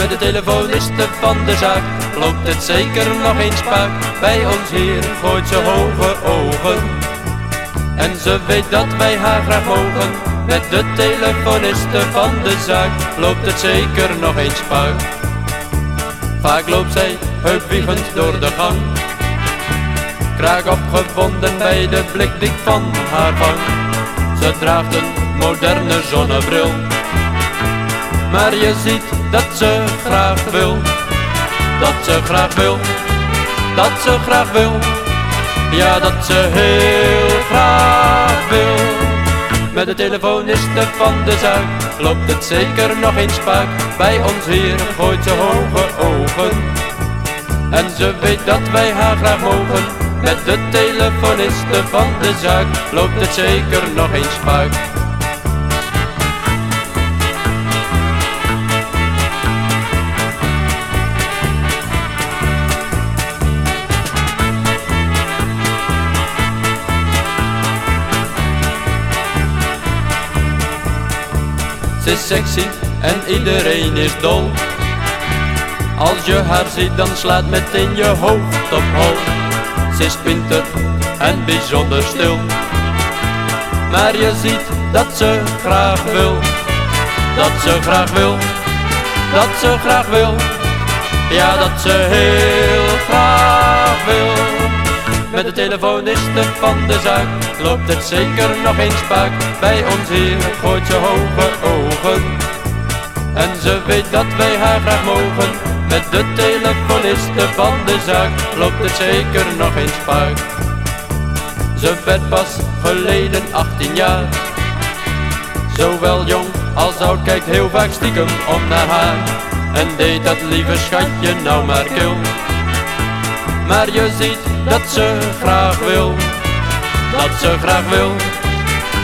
Met de telefoniste van de zaak loopt het zeker nog eens spaak. Bij ons hier gooit ze hoge ogen. En ze weet dat wij haar graag mogen. Met de telefoniste van de zaak loopt het zeker nog eens spaak. Vaak loopt zij heupwiegend door de gang. Kraak opgewonden bij de blik van haar vangt. Ze draagt een moderne zonnebril. Maar je ziet dat ze graag wil. Dat ze graag wil. Dat ze graag wil. Ja, dat ze heel graag wil. Met de telefoniste van de zaak loopt het zeker nog eens spaak. Bij ons hier gooit ze hoge ogen. En ze weet dat wij haar graag mogen. Met de telefoniste van de zaak loopt het zeker nog eens spaak. Is sexy en iedereen is dol. Als je haar ziet dan slaat meteen je hoofd op hol. Ze is pinter en bijzonder stil. Maar je ziet dat ze graag wil. Dat ze graag wil. Dat ze graag wil. Ja, dat ze heel graag wil. Met de telefoniste van de zaak loopt het zeker nog eens spaak. Bij ons hier gooit ze hoge ogen. En ze weet dat wij haar graag mogen. Met de telefoniste van de zaak loopt het zeker nog eens spaak. Ze werd pas geleden 18 jaar. Zowel jong als oud kijkt heel vaak stiekem om naar haar. En deed dat lieve schatje nou maar kil. Maar je ziet dat ze graag wil. Dat ze graag wil.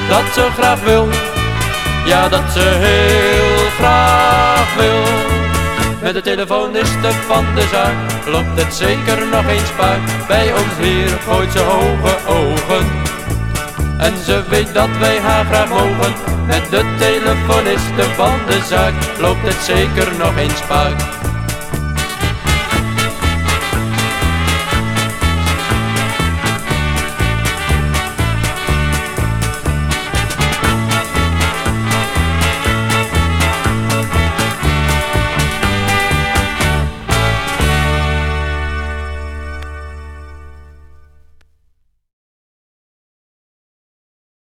Dat ze graag wil. Ja, dat ze heel graag wil. Met de telefoniste van de zaak loopt het zeker nog eens spaak. Bij ons hier gooit ze hoge ogen. En ze weet dat wij haar graag mogen. Met de telefoniste van de zaak loopt het zeker nog eens spaak.